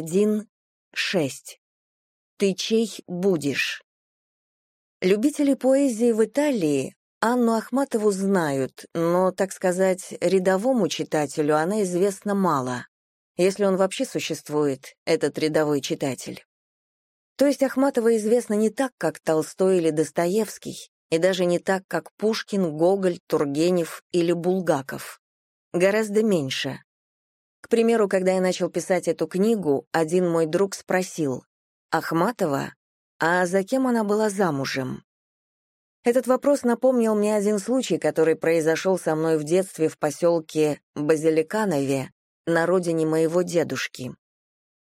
1.6. Ты чей будешь? Любители поэзии в Италии Анну Ахматову знают, но, так сказать, рядовому читателю она известна мало, если он вообще существует, этот рядовой читатель. То есть Ахматова известна не так, как Толстой или Достоевский, и даже не так, как Пушкин, Гоголь, Тургенев или Булгаков. Гораздо меньше. К примеру, когда я начал писать эту книгу, один мой друг спросил, «Ахматова? А за кем она была замужем?» Этот вопрос напомнил мне один случай, который произошел со мной в детстве в поселке Базиликанове, на родине моего дедушки.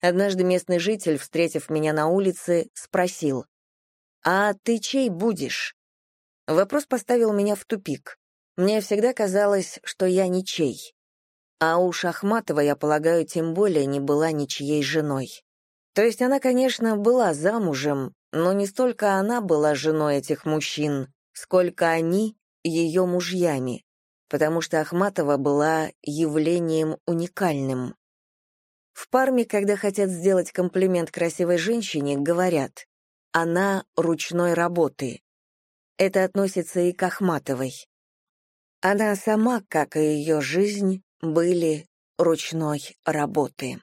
Однажды местный житель, встретив меня на улице, спросил, «А ты чей будешь?» Вопрос поставил меня в тупик. Мне всегда казалось, что я ничей. А у Шахматова, я полагаю, тем более не была ничьей женой. То есть она, конечно, была замужем, но не столько она была женой этих мужчин, сколько они — ее мужьями, потому что Ахматова была явлением уникальным. В Парме, когда хотят сделать комплимент красивой женщине, говорят «она ручной работы». Это относится и к Ахматовой. Она сама, как и ее жизнь, были ручной работы.